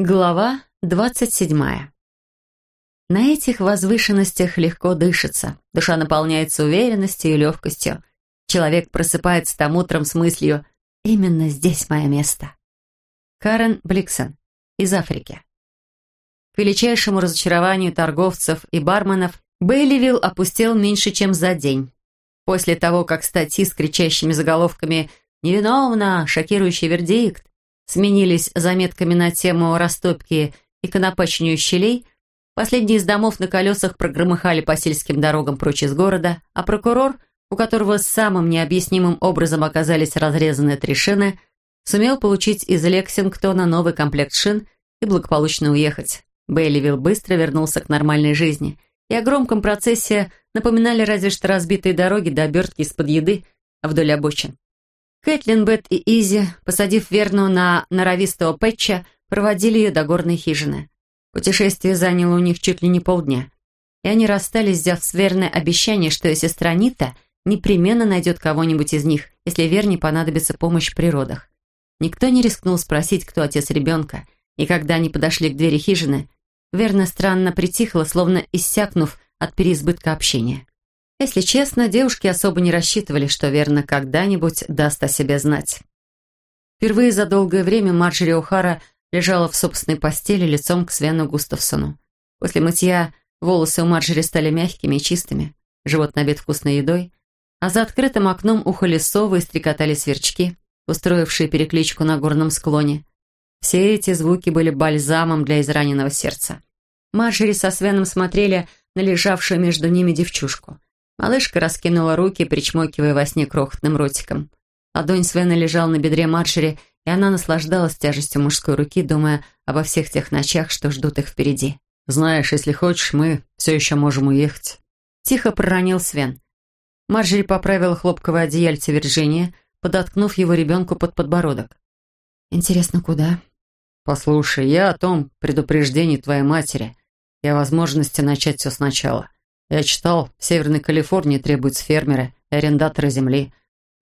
Глава двадцать седьмая. На этих возвышенностях легко дышится, душа наполняется уверенностью и легкостью. Человек просыпается там утром с мыслью «Именно здесь мое место». Карен Бликсон из Африки. К величайшему разочарованию торговцев и барменов Бейливилл опустел меньше, чем за день. После того, как статьи с кричащими заголовками «Невиновна! Шокирующий вердикт!» Сменились заметками на тему растопки и конопачению щелей, последние из домов на колесах прогромыхали по сельским дорогам прочь из города, а прокурор, у которого самым необъяснимым образом оказались разрезаны три шины, сумел получить из Лексингтона новый комплект шин и благополучно уехать. Бейливилл быстро вернулся к нормальной жизни, и о громком процессе напоминали разве что разбитые дороги до обертки из-под еды вдоль обочин. Кэтлин, Бет и Изи, посадив Верну на норовистого Пэтча, проводили ее до горной хижины. Путешествие заняло у них чуть ли не полдня. И они расстались, взяв с Верной обещание, что ее сестра Нита непременно найдет кого-нибудь из них, если Верне понадобится помощь в природах. Никто не рискнул спросить, кто отец ребенка, и когда они подошли к двери хижины, Верна странно притихла, словно иссякнув от переизбытка общения. Если честно, девушки особо не рассчитывали, что Верна когда-нибудь даст о себе знать. Впервые за долгое время Марджери О'Хара лежала в собственной постели лицом к Свену Густавсону. После мытья волосы у Марджери стали мягкими и чистыми, живот набит вкусной едой, а за открытым окном ухали совы и стрекотали сверчки, устроившие перекличку на горном склоне. Все эти звуки были бальзамом для израненного сердца. Марджери со Свеном смотрели на лежавшую между ними девчушку. Малышка раскинула руки, причмокивая во сне крохотным ротиком. Ладонь Свена лежала на бедре Марджери, и она наслаждалась тяжестью мужской руки, думая обо всех тех ночах, что ждут их впереди. «Знаешь, если хочешь, мы все еще можем уехать». Тихо проронил Свен. Марджери поправила хлопковое одеяльце Вирджиния, подоткнув его ребенку под подбородок. «Интересно, куда?» «Послушай, я о том предупреждении твоей матери и о возможности начать все сначала. Я читал, в Северной Калифорнии требуются фермеры арендаторы земли.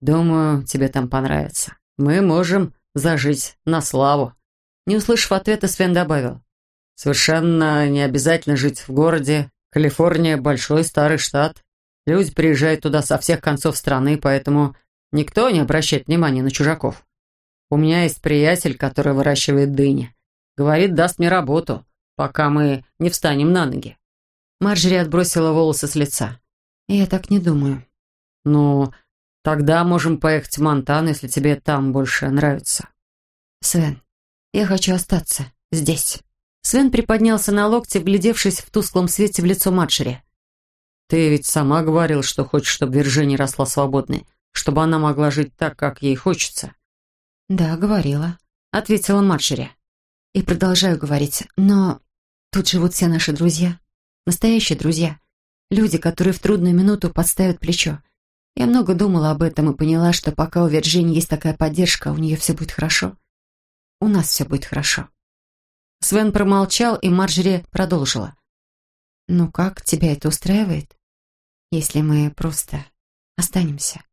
Думаю, тебе там понравится. Мы можем зажить на славу». Не услышав ответа, Свен добавил. «Совершенно не обязательно жить в городе. Калифорния – большой старый штат. Люди приезжают туда со всех концов страны, поэтому никто не обращает внимания на чужаков. У меня есть приятель, который выращивает дыни. Говорит, даст мне работу, пока мы не встанем на ноги. Марджери отбросила волосы с лица. «Я так не думаю». «Ну, тогда можем поехать в Монтану, если тебе там больше нравится». «Свен, я хочу остаться здесь». Свен приподнялся на локте, вглядевшись в тусклом свете в лицо Марджери. «Ты ведь сама говорил, что хочешь, чтобы Виржиния росла свободной, чтобы она могла жить так, как ей хочется». «Да, говорила», — ответила Марджери. «И продолжаю говорить, но тут живут все наши друзья. Настоящие друзья. Люди, которые в трудную минуту подставят плечо. Я много думала об этом и поняла, что пока у Вирджинии есть такая поддержка, у нее все будет хорошо. У нас все будет хорошо. Свен промолчал, и Марджери продолжила. «Ну как, тебя это устраивает? Если мы просто останемся?»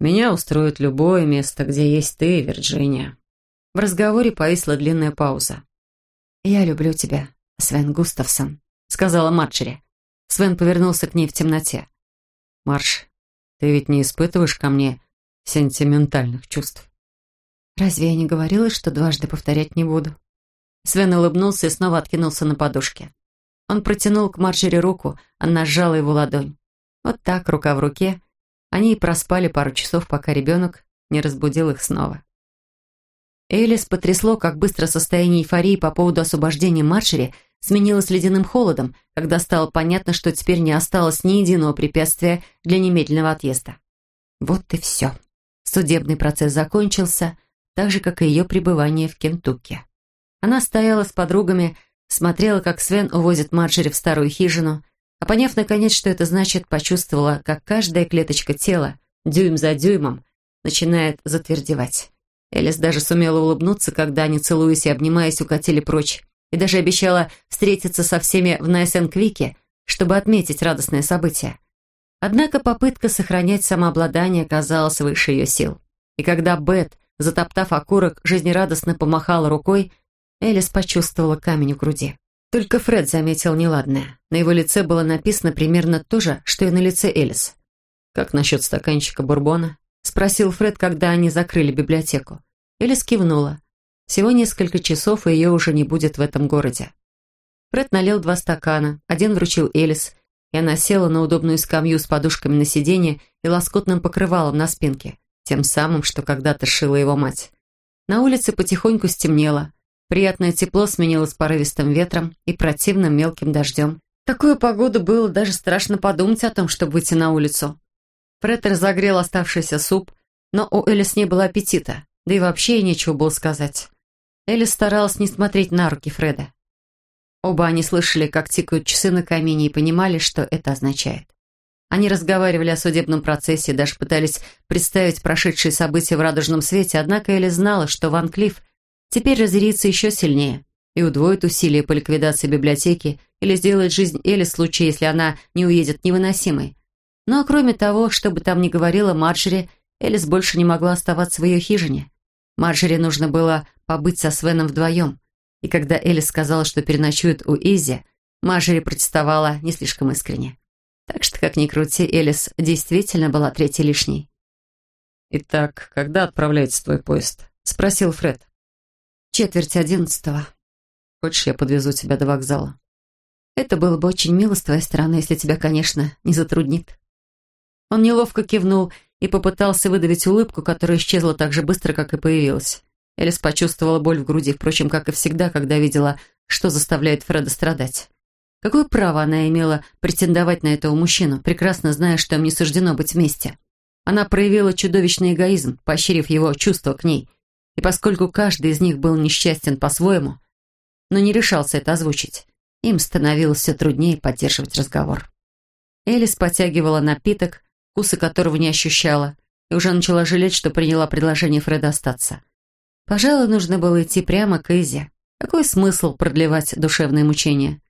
«Меня устроит любое место, где есть ты, Вирджиния». В разговоре повисла длинная пауза. «Я люблю тебя, Свен Густавсон», — сказала Марджери. Свен повернулся к ней в темноте. «Марш, ты ведь не испытываешь ко мне сентиментальных чувств?» «Разве я не говорила, что дважды повторять не буду?» Свен улыбнулся и снова откинулся на подушке. Он протянул к Марджери руку, она сжала его ладонь. Вот так, рука в руке, они и проспали пару часов, пока ребенок не разбудил их снова. Элис потрясло, как быстро состояние эйфории по поводу освобождения Марджери сменилось ледяным холодом, когда стало понятно, что теперь не осталось ни единого препятствия для немедленного отъезда. Вот и все. Судебный процесс закончился, так же, как и ее пребывание в Кентукки. Она стояла с подругами, смотрела, как Свен увозит Марджери в старую хижину, а поняв, наконец, что это значит, почувствовала, как каждая клеточка тела, дюйм за дюймом, начинает затвердевать. Элис даже сумела улыбнуться, когда они, целуясь и обнимаясь, укатили прочь и даже обещала встретиться со всеми в Найсен-Квике, чтобы отметить радостное событие. Однако попытка сохранять самообладание оказалась выше ее сил. И когда Бет, затоптав окурок, жизнерадостно помахала рукой, Элис почувствовала камень в груди. Только Фред заметил неладное. На его лице было написано примерно то же, что и на лице Элис. «Как насчет стаканчика бурбона?» — спросил Фред, когда они закрыли библиотеку. Элис кивнула. Всего несколько часов, и ее уже не будет в этом городе. Фред налил два стакана, один вручил Элис, и она села на удобную скамью с подушками на сиденье и лоскутным покрывалом на спинке, тем самым, что когда-то шила его мать. На улице потихоньку стемнело. Приятное тепло сменилось порывистым ветром и противным мелким дождем. Такую погоду было даже страшно подумать о том, чтобы выйти на улицу. Фред разогрел оставшийся суп, но у Элис не было аппетита, да и вообще ей нечего было сказать. Элис старалась не смотреть на руки Фреда. Оба они слышали, как тикают часы на камине и понимали, что это означает. Они разговаривали о судебном процессе, даже пытались представить прошедшие события в радужном свете, однако Элли знала, что Ван Клифф теперь разъярится еще сильнее и удвоит усилия по ликвидации библиотеки или сделает жизнь Элли в случае, если она не уедет невыносимой. Ну а кроме того, что бы там ни говорила Марджери, Элис больше не могла оставаться в ее хижине. Марджери нужно было побыть со Свеном вдвоем. И когда Элис сказала, что переночует у Изи, Марджери протестовала не слишком искренне. Так что, как ни крути, Элис действительно была третьей лишней. «Итак, когда отправляется твой поезд?» — спросил Фред. «Четверть одиннадцатого». «Хочешь, я подвезу тебя до вокзала?» «Это было бы очень мило с твоей стороны, если тебя, конечно, не затруднит». Он неловко кивнул и попытался выдавить улыбку, которая исчезла так же быстро, как и появилась. Элис почувствовала боль в груди, впрочем, как и всегда, когда видела, что заставляет Фреда страдать. Какое право она имела претендовать на этого мужчину, прекрасно зная, что им не суждено быть вместе? Она проявила чудовищный эгоизм, поощрив его чувства к ней. И поскольку каждый из них был несчастен по-своему, но не решался это озвучить, им становилось все труднее поддерживать разговор. Элис потягивала напиток, вкуса которого не ощущала, и уже начала жалеть, что приняла предложение Фреда остаться. Пожалуй, нужно было идти прямо к Изе. Какой смысл продлевать душевные мучения?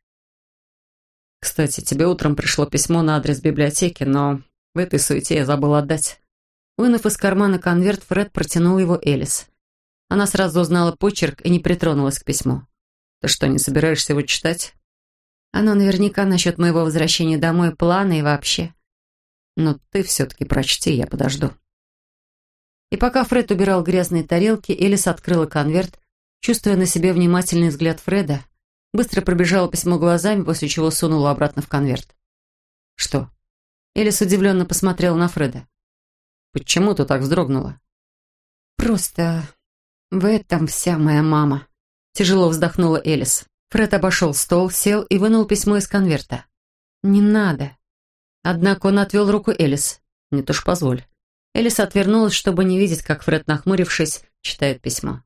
Кстати, тебе утром пришло письмо на адрес библиотеки, но в этой суете я забыл отдать. Вынув из кармана конверт, Фред протянул его Элис. Она сразу узнала почерк и не притронулась к письму. «Ты что, не собираешься его читать?» «Оно наверняка насчет моего возвращения домой, плана и вообще». «Но ты все-таки прочти, я подожду». И пока Фред убирал грязные тарелки, Элис открыла конверт, чувствуя на себе внимательный взгляд Фреда, Быстро пробежала письмо глазами, после чего сунула обратно в конверт. «Что?» Элис удивленно посмотрела на Фреда. «Почему ты так вздрогнула?» «Просто в этом вся моя мама», — тяжело вздохнула Элис. Фред обошел стол, сел и вынул письмо из конверта. «Не надо». Однако он отвел руку Элис. «Не то ж позволь». Элис отвернулась, чтобы не видеть, как Фред, нахмурившись, читает письмо.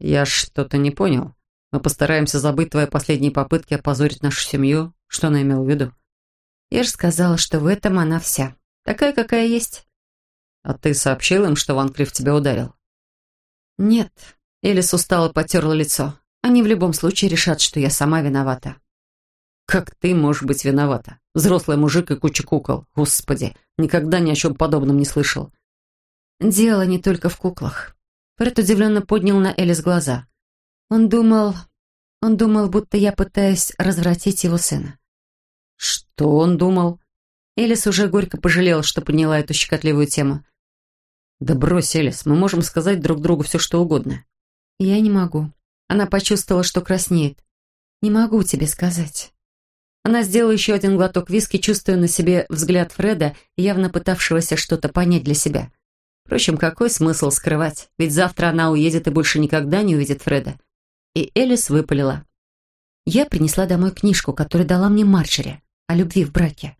«Я что-то не понял. Мы постараемся забыть твои последние попытки опозорить нашу семью. Что она имела в виду? Я же сказала, что в этом она вся. Такая, какая есть. А ты сообщил им, что Ван Клифф тебя ударил? Нет. Элис устало потерла лицо. Они в любом случае решат, что я сама виновата. Как ты можешь быть виновата? Взрослый мужик и куча кукол. Господи, никогда ни о чем подобном не слышал. Дело не только в куклах. Фред удивленно поднял на Элис глаза. Он думал... Он думал, будто я пытаюсь развратить его сына. Что он думал? Элис уже горько пожалела, что подняла эту щекотливую тему. «Да брось, Элис, мы можем сказать друг другу все, что угодно». «Я не могу». Она почувствовала, что краснеет. «Не могу тебе сказать». Она сделала еще один глоток виски, чувствуя на себе взгляд Фреда, явно пытавшегося что-то понять для себя. Впрочем, какой смысл скрывать? Ведь завтра она уедет и больше никогда не увидит Фреда и Элис выпалила. Я принесла домой книжку, которую дала мне Марджери, о любви в браке.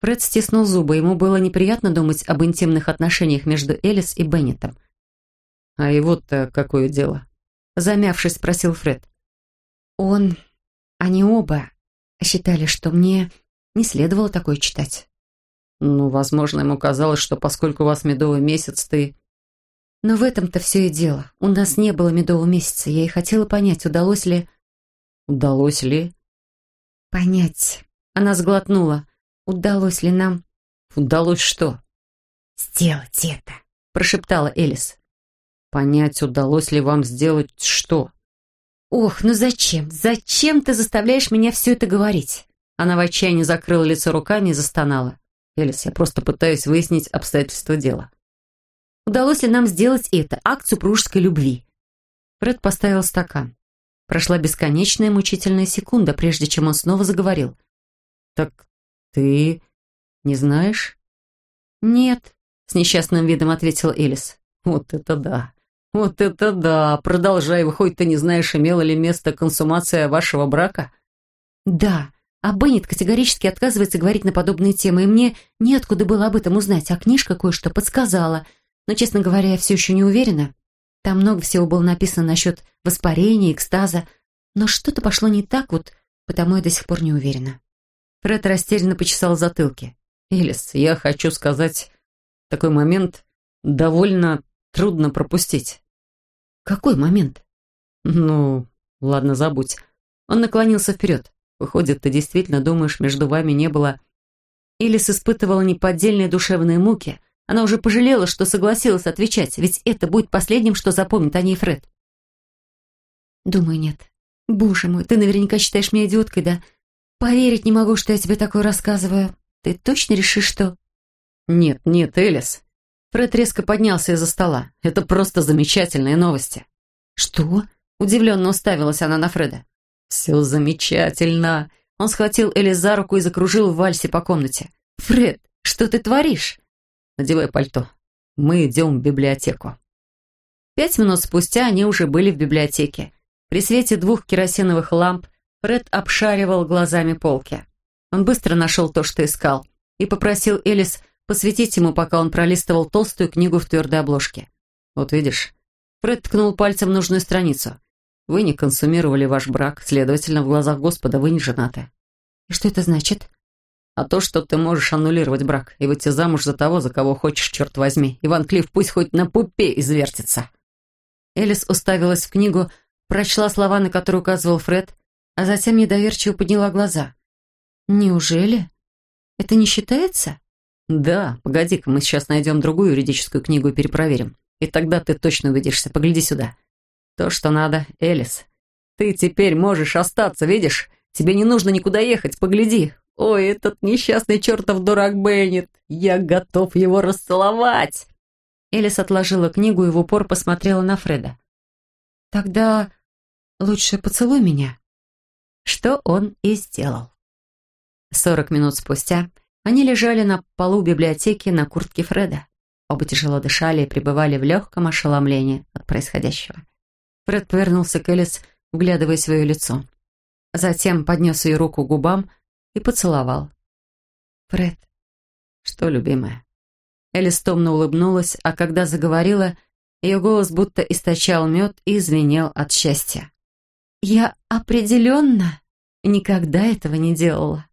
Фред стиснул зубы, ему было неприятно думать об интимных отношениях между Элис и Беннетом. «А его-то какое дело?» Замявшись, спросил Фред. «Он... Они оба считали, что мне не следовало такое читать». «Ну, возможно, ему казалось, что поскольку у вас медовый месяц, ты...» Но в этом-то все и дело. У нас не было медового месяца. Я и хотела понять, удалось ли... Удалось ли? Понять. Она сглотнула. Удалось ли нам... Удалось что? Сделать это, прошептала Элис. Понять, удалось ли вам сделать что? «Ох, ну зачем? Зачем ты заставляешь меня все это говорить?» Она в отчаянии закрыла лицо руками и застонала. «Элис, я просто пытаюсь выяснить обстоятельства дела». «Удалось ли нам сделать это, акт супружеской любви?» Фред поставил стакан. Прошла бесконечная мучительная секунда, прежде чем он снова заговорил. «Так ты не знаешь?» «Нет», — с несчастным видом ответил Элис. «Вот это да! Вот это да! Продолжай, выходит, ты не знаешь, имела ли место консумация вашего брака?» «Да, а Беннет категорически отказывается говорить на подобные темы, и мне неоткуда было об этом узнать, а книжка кое-что подсказала. Но, честно говоря, я все еще не уверена. Там много всего было написано насчет воспарения, экстаза, но что-то пошло не так вот, потому я до сих пор не уверена». Фред растерянно почесал затылки. «Элис, я хочу сказать, такой момент довольно трудно пропустить». «Какой момент?» «Ну, ладно, забудь». Он наклонился вперед. «Выходит, ты действительно думаешь, между вами не было...» Элис испытывала неподдельные душевные муки. Она уже пожалела, что согласилась отвечать, ведь это будет последним, что запомнит о ней Фред. «Думаю, нет. Боже мой, ты наверняка считаешь меня идиоткой, да? Поверить не могу, что я тебе такое рассказываю. Ты точно решишь, что...» «Нет, нет, Элис». Фред резко поднялся из-за стола. «Это просто замечательные новости». «Что?» Удивленно уставилась она на Фреда. «Все замечательно!» Он схватил Элис за руку и закружил в вальсе по комнате. «Фред, что ты творишь?» «Надевай пальто. Мы идем в библиотеку». Пять минут спустя они уже были в библиотеке. При свете двух керосиновых ламп Фред обшаривал глазами полки. Он быстро нашел то, что искал, и попросил Элис посветить ему, пока он пролистывал толстую книгу в твердой обложке. «Вот видишь». Фред ткнул пальцем нужную страницу. «Вы не консумировали ваш брак, следовательно, в глазах Господа вы не женаты». «И что это значит?» «А то, что ты можешь аннулировать брак и выйти замуж за того, за кого хочешь, черт возьми. Иван Клифф пусть хоть на пупе извертится». Элис уставилась в книгу, прочла слова, на которые указывал Фред, а затем недоверчиво подняла глаза. «Неужели? Это не считается?» «Да, погоди-ка, мы сейчас найдем другую юридическую книгу и перепроверим. И тогда ты точно убедишься. Погляди сюда. То, что надо, Элис. Ты теперь можешь остаться, видишь? Тебе не нужно никуда ехать, погляди. Ой, этот несчастный чертов дурак Беннет. Я готов его расцеловать!» Элис отложила книгу и в упор посмотрела на Фреда. «Тогда лучше поцелуй меня». Что он и сделал. Сорок минут спустя они лежали на полу библиотеки на куртке Фреда. Оба тяжело дышали и пребывали в легком ошеломлении от происходящего. Фред повернулся к Элис, вглядывая свое лицо. Затем поднес ее руку к губам и поцеловал. «Фред». «Что, любимая?» Элис томно улыбнулась, а когда заговорила, ее голос будто источал мед и звенел от счастья. «Я определенно никогда этого не делала».